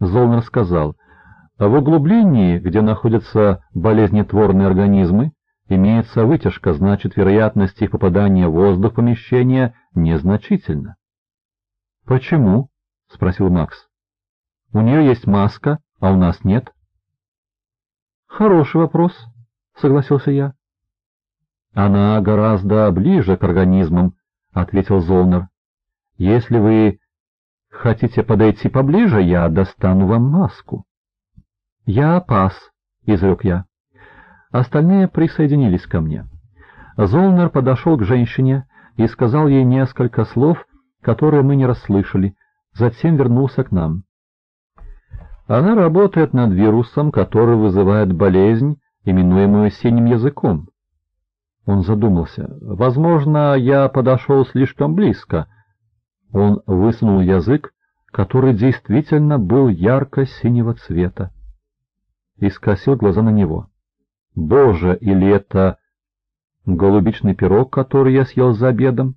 Золнер сказал, в углублении, где находятся болезнетворные организмы, имеется вытяжка, значит, вероятность их попадания в воздух помещения незначительна. «Почему?» — спросил Макс. «У нее есть маска, а у нас нет». «Хороший вопрос», — согласился я. «Она гораздо ближе к организмам», — ответил Золнер. «Если вы хотите подойти поближе, я достану вам маску». «Я пас», — изрек я. Остальные присоединились ко мне. Золнер подошел к женщине и сказал ей несколько слов, которые мы не расслышали, затем вернулся к нам. Она работает над вирусом, который вызывает болезнь, именуемую синим языком. Он задумался. Возможно, я подошел слишком близко. Он высунул язык, который действительно был ярко-синего цвета, и скосил глаза на него. Боже, или это голубичный пирог, который я съел за обедом?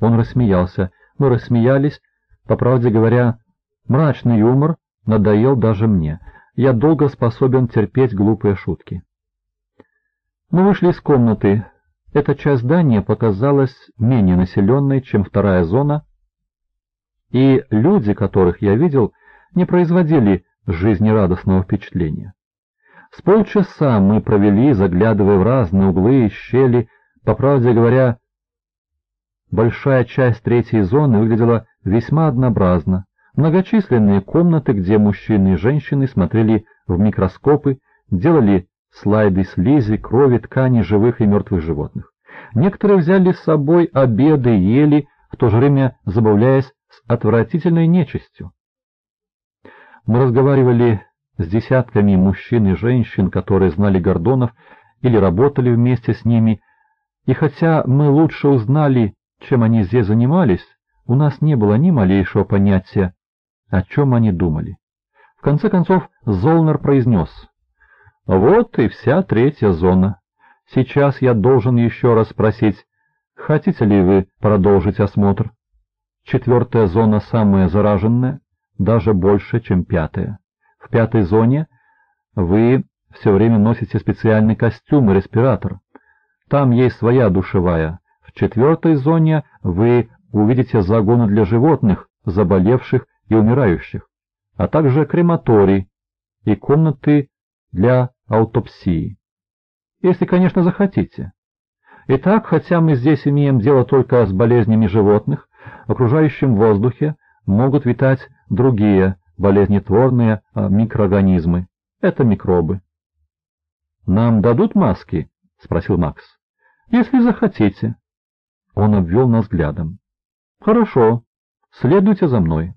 Он рассмеялся. Мы рассмеялись. По правде говоря, мрачный юмор надоел даже мне. Я долго способен терпеть глупые шутки. Мы вышли из комнаты. Эта часть здания показалась менее населенной, чем вторая зона, и люди, которых я видел, не производили жизнерадостного впечатления. С полчаса мы провели, заглядывая в разные углы и щели. По правде говоря, большая часть третьей зоны выглядела весьма однообразно. Многочисленные комнаты, где мужчины и женщины смотрели в микроскопы, делали слайды слизи, крови, ткани живых и мертвых животных. Некоторые взяли с собой обеды, ели, в то же время забавляясь с отвратительной нечистью. Мы разговаривали с десятками мужчин и женщин, которые знали Гордонов или работали вместе с ними, и хотя мы лучше узнали, чем они здесь занимались, у нас не было ни малейшего понятия, о чем они думали. В конце концов Золнер произнес, «Вот и вся третья зона. Сейчас я должен еще раз спросить, хотите ли вы продолжить осмотр? Четвертая зона самая зараженная, даже больше, чем пятая. В пятой зоне вы все время носите специальный костюм и респиратор. Там есть своя душевая. В четвертой зоне вы увидите загоны для животных, заболевших и умирающих, а также крематорий и комнаты для аутопсии. Если, конечно, захотите. Итак, хотя мы здесь имеем дело только с болезнями животных, в окружающем воздухе могут витать другие болезнетворные а, микроорганизмы. Это микробы. «Нам дадут маски?» — спросил Макс. «Если захотите». Он обвел нас взглядом. «Хорошо, следуйте за мной».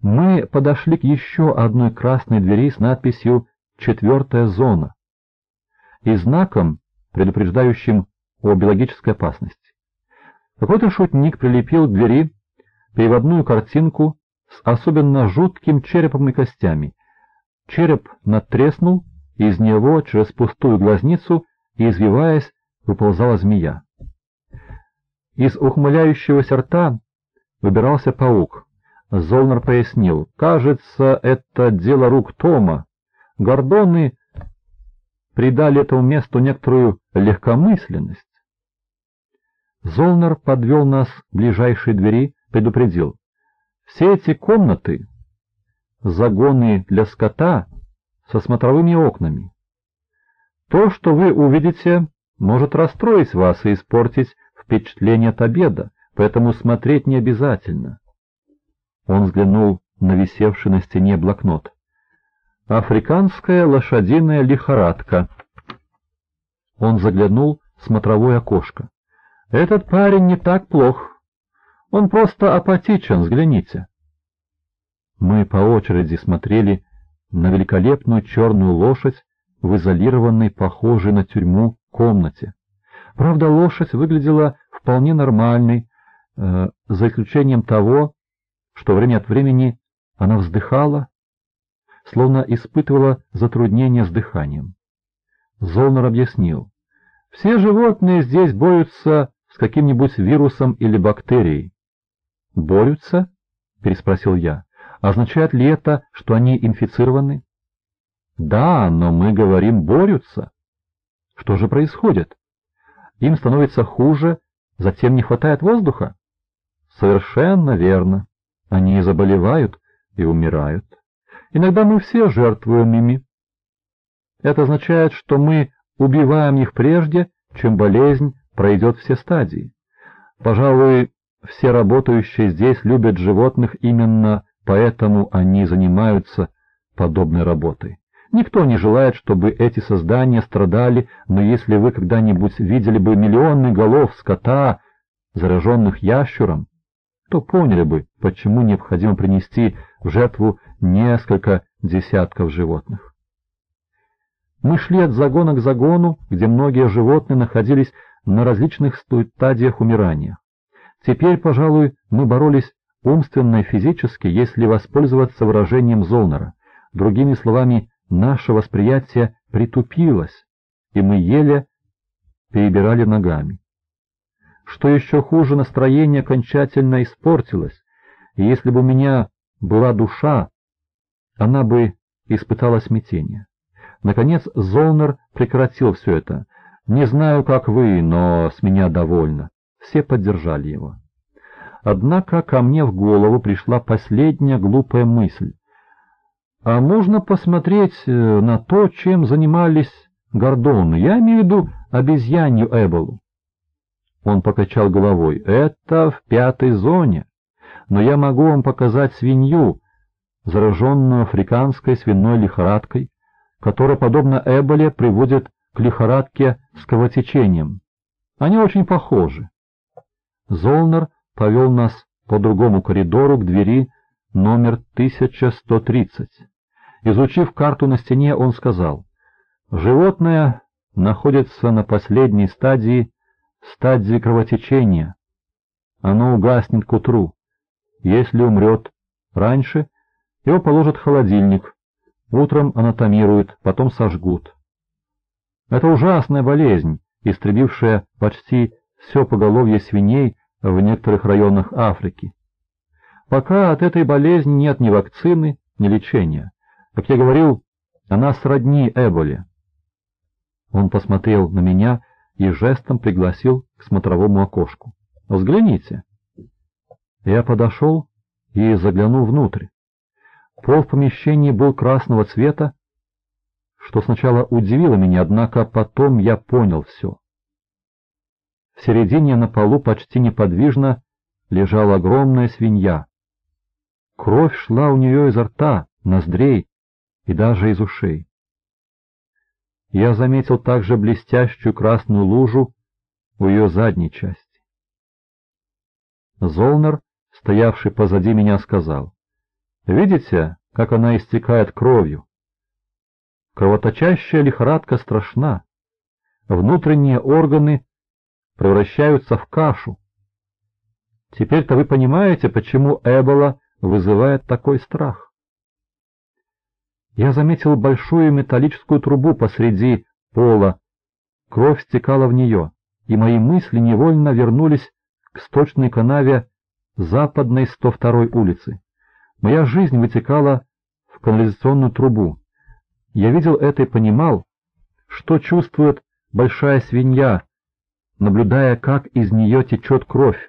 Мы подошли к еще одной красной двери с надписью «Четвертая зона» и знаком, предупреждающим о биологической опасности. Какой-то шутник прилепил к двери переводную картинку с особенно жутким черепом и костями. Череп надтреснул, из него через пустую глазницу, извиваясь, выползала змея. Из ухмыляющегося рта выбирался паук. Золнер пояснил, «Кажется, это дело рук Тома. Гордоны придали этому месту некоторую легкомысленность». Золнер подвел нас к ближайшей двери, предупредил. Все эти комнаты — загоны для скота со смотровыми окнами. То, что вы увидите, может расстроить вас и испортить впечатление от обеда, поэтому смотреть не обязательно. Он взглянул на висевший на стене блокнот. «Африканская лошадиная лихорадка». Он заглянул в смотровое окошко. «Этот парень не так плох. Он просто апатичен, взгляните. Мы по очереди смотрели на великолепную черную лошадь в изолированной, похожей на тюрьму, комнате. Правда, лошадь выглядела вполне нормальной, э, за исключением того, что время от времени она вздыхала, словно испытывала затруднение с дыханием. Золнер объяснил, все животные здесь борются с каким-нибудь вирусом или бактерией. «Борются?» — переспросил я. Означает ли это, что они инфицированы? Да, но мы говорим «борются». Что же происходит? Им становится хуже, затем не хватает воздуха? Совершенно верно. Они заболевают и умирают. Иногда мы все жертвуем ими. Это означает, что мы убиваем их прежде, чем болезнь пройдет все стадии. Пожалуй, все работающие здесь любят животных, именно поэтому они занимаются подобной работой. Никто не желает, чтобы эти создания страдали, но если вы когда-нибудь видели бы миллионы голов скота, зараженных ящуром, то поняли бы, почему необходимо принести в жертву несколько десятков животных. Мы шли от загона к загону, где многие животные находились на различных стадиях умирания. Теперь, пожалуй, мы боролись умственно и физически, если воспользоваться выражением Золнера. Другими словами, наше восприятие притупилось, и мы еле перебирали ногами. Что еще хуже, настроение окончательно испортилось, и если бы у меня была душа, она бы испытала смятение. Наконец Золнер прекратил все это. «Не знаю, как вы, но с меня довольно». Все поддержали его. Однако ко мне в голову пришла последняя глупая мысль. А можно посмотреть э, на то, чем занимались Гордоны? Я имею в виду обезьянью Эболу. Он покачал головой. Это в пятой зоне. Но я могу вам показать свинью, зараженную африканской свиной лихорадкой, которая, подобно Эболе, приводит к лихорадке с кровотечением. Они очень похожи. Золнер повел нас по другому коридору к двери номер 1130. Изучив карту на стене, он сказал, «Животное находится на последней стадии, стадии кровотечения. Оно угаснет к утру. Если умрет раньше, его положат в холодильник, утром анатомируют, потом сожгут. Это ужасная болезнь, истребившая почти все поголовье свиней в некоторых районах Африки. Пока от этой болезни нет ни вакцины, ни лечения. Как я говорил, она сродни Эболе. Он посмотрел на меня и жестом пригласил к смотровому окошку. «Взгляните». Я подошел и заглянул внутрь. Пол в помещении был красного цвета, что сначала удивило меня, однако потом я понял все. В середине на полу почти неподвижно лежала огромная свинья. Кровь шла у нее изо рта, ноздрей и даже из ушей. Я заметил также блестящую красную лужу у ее задней части. Золнер, стоявший позади меня, сказал, «Видите, как она истекает кровью? Кровоточащая лихорадка страшна. Внутренние органы превращаются в кашу. Теперь-то вы понимаете, почему Эбола вызывает такой страх. Я заметил большую металлическую трубу посреди пола. Кровь стекала в нее, и мои мысли невольно вернулись к сточной канаве западной 102-й улицы. Моя жизнь вытекала в канализационную трубу. Я видел это и понимал, что чувствует большая свинья, наблюдая, как из нее течет кровь,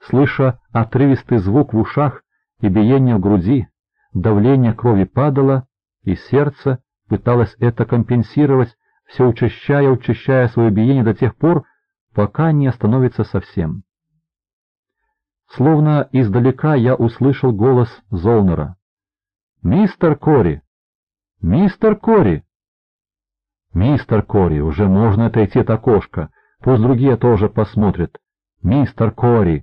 слыша отрывистый звук в ушах и биение в груди, давление крови падало, и сердце пыталось это компенсировать, все учащая, учащая свое биение до тех пор, пока не остановится совсем. Словно издалека я услышал голос Золнера. «Мистер Кори! Мистер Кори!» «Мистер Кори, уже можно отойти от окошка!» Пусть другие тоже посмотрят. Мистер Кори,